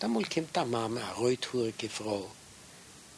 Da mal kommt der Mama, eine rothurige Frau.